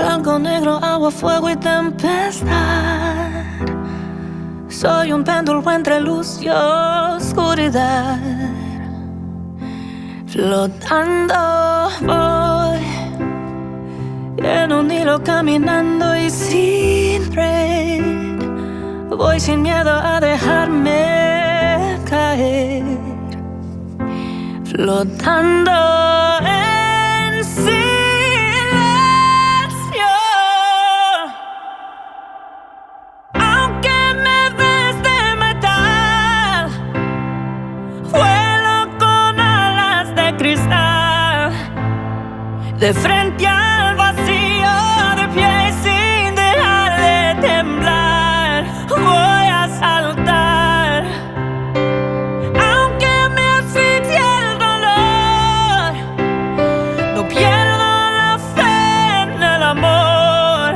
agua, fuego y tempestad. Soy un péndulo entre luz y oscuridad. Flotando voy en un hilo caminando y sin red. Voy sin miedo a dejarme caer. Flotando cristal. De frente al vacío, de pie sin dejar de temblar, voy a saltar. Aunque me asfixie el dolor, no pierdo la fe en el amor.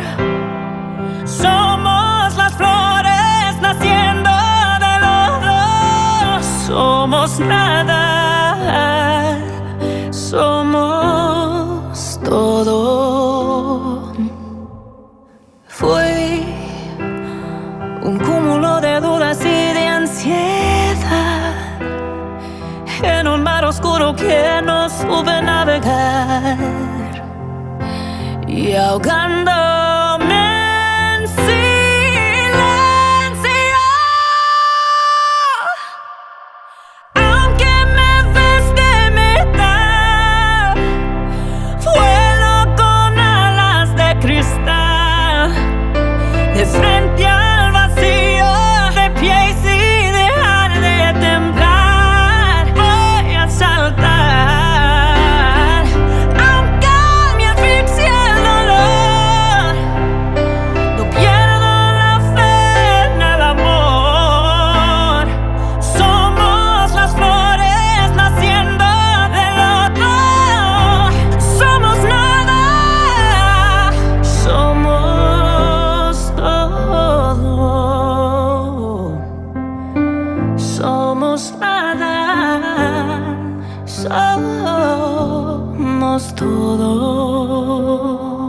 Somos las flores naciendo de los dos. Somos nada, todo. Fue un cúmulo de dudas y de ansiedad en un mar oscuro que no supe navegar y ahogando Somos nada, somos todo.